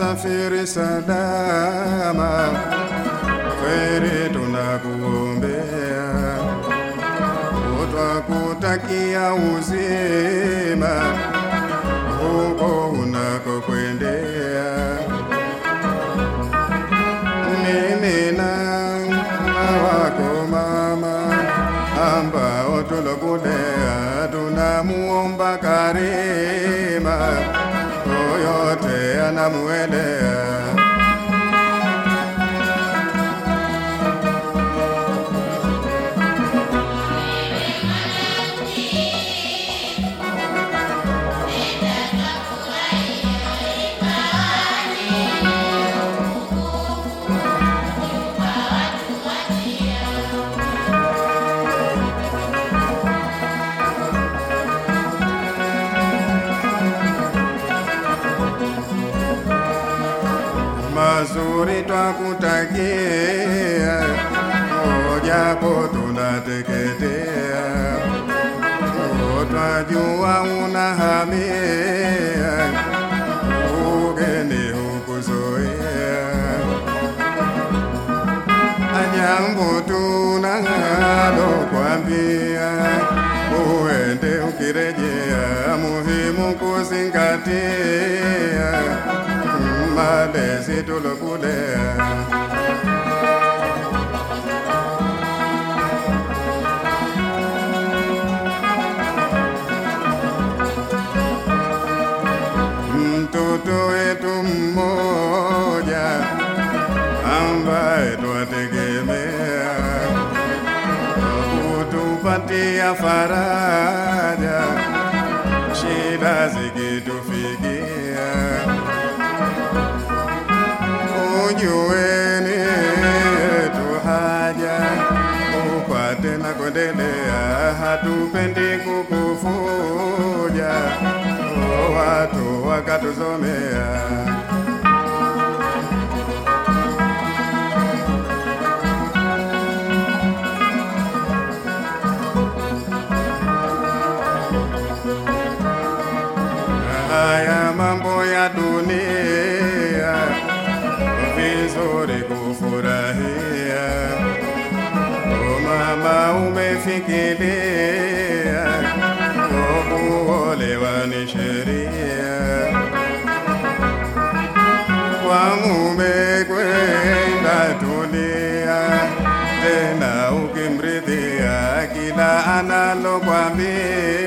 Wanasafiri salama, kheri tunakuombea, twakutakia uzima. Huko unakokwendea. Mimi na wako mama ambao tulokulea tunamuomba Karima na muere. Mazuri twakutakia, ojapo tunateketea, twajua unahamia, ugeni hukuzoea, anyambo tunalo kwambia, uende ukirejea, muhimu kuzingatia malezi tulokulea. Mtoto wetu mmoja ambaye twategemea kutupatia faraja shida zikitufikia ujueni yetu haja upate na kuendelea, hatupendi kukufuja watu wakatuzomea. Mama, umefikiria kuolewa ni sheria, kwa mume kwenda tulia, tena ukimridhia kila analokwambia,